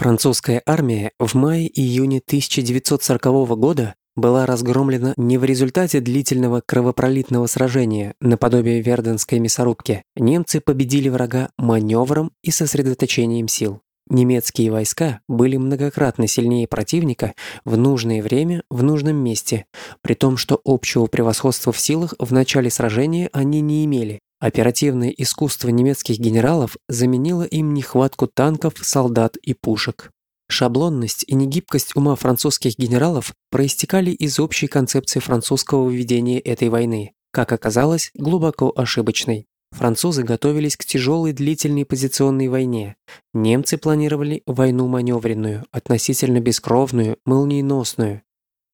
Французская армия в мае-июне 1940 года была разгромлена не в результате длительного кровопролитного сражения наподобие Верденской мясорубки. Немцы победили врага маневром и сосредоточением сил. Немецкие войска были многократно сильнее противника в нужное время в нужном месте, при том, что общего превосходства в силах в начале сражения они не имели. Оперативное искусство немецких генералов заменило им нехватку танков, солдат и пушек. Шаблонность и негибкость ума французских генералов проистекали из общей концепции французского ведения этой войны, как оказалось, глубоко ошибочной. Французы готовились к тяжелой длительной позиционной войне. Немцы планировали войну маневренную, относительно бескровную, молниеносную.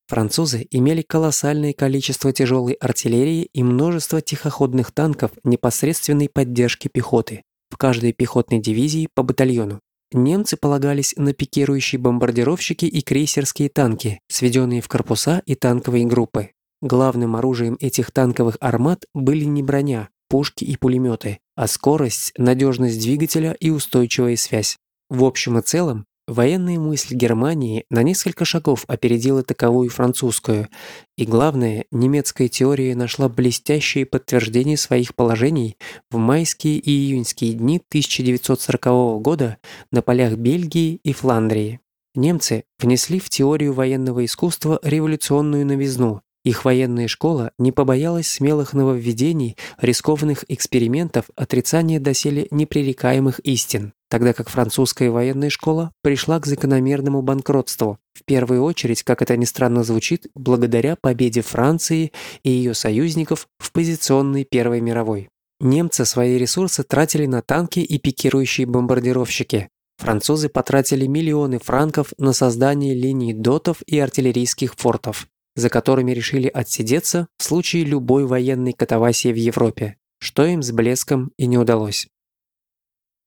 Французы имели колоссальное количество тяжелой артиллерии и множество тихоходных танков непосредственной поддержки пехоты. В каждой пехотной дивизии по батальону. Немцы полагались на пикирующие бомбардировщики и крейсерские танки, сведенные в корпуса и танковые группы. Главным оружием этих танковых армат были не броня, пушки и пулеметы, а скорость, надежность двигателя и устойчивая связь. В общем и целом, военная мысль Германии на несколько шагов опередила таковую французскую, и главное, немецкая теория нашла блестящее подтверждение своих положений в майские и июньские дни 1940 года на полях Бельгии и Фландрии. Немцы внесли в теорию военного искусства революционную новизну, их военная школа не побоялась смелых нововведений, рискованных экспериментов, отрицания доселе непререкаемых истин, тогда как французская военная школа пришла к закономерному банкротству, в первую очередь, как это ни странно звучит, благодаря победе Франции и ее союзников в позиционной Первой мировой. Немцы свои ресурсы тратили на танки и пикирующие бомбардировщики. Французы потратили миллионы франков на создание линий дотов и артиллерийских фортов за которыми решили отсидеться в случае любой военной катавасии в Европе, что им с блеском и не удалось.